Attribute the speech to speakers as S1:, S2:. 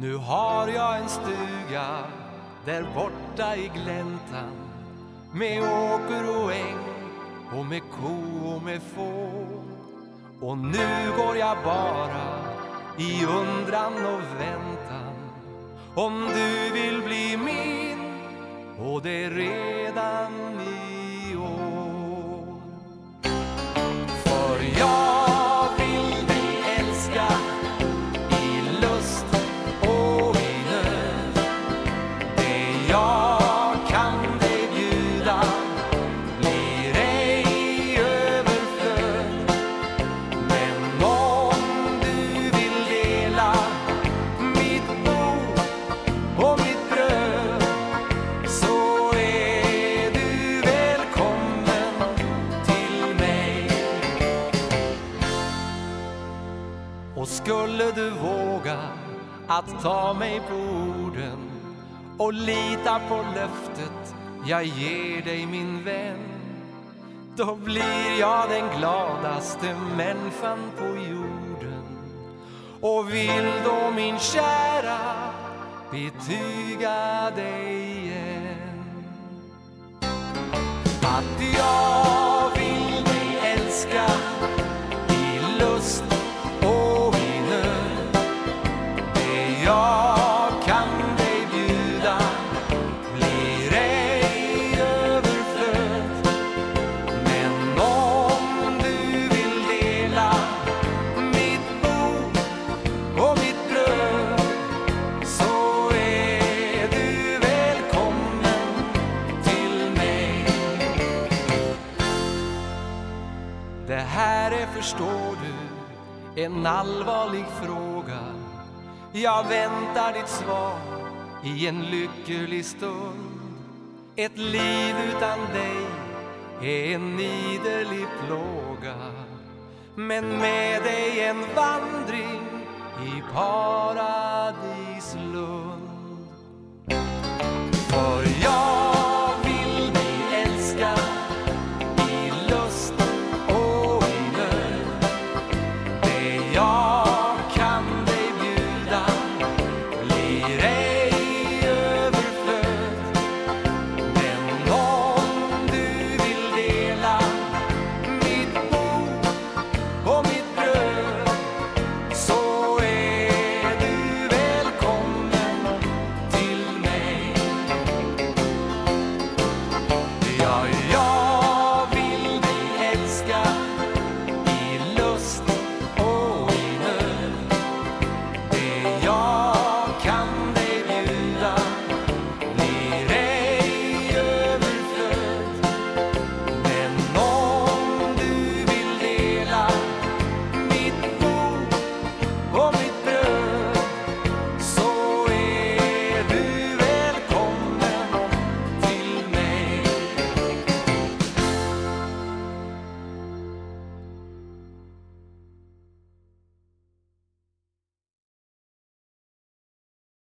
S1: Nu har jag en stuga där borta i gläntan med åker och äng och med ko och med får. Och nu går jag bara i undran och väntan om du vill bli min och det redan i år. För jag skulle du våga att ta mig på orden och lita på löftet jag ger dig min vän? Då blir jag den gladaste människan på jorden. Och vill då min kära betyga dig igen? Att jag förstår du, en allvarlig fråga. Jag väntar ditt svar i en lycklig stund. Ett liv utan dig är en niderlig plåga. Men med dig en vandring i paradislund.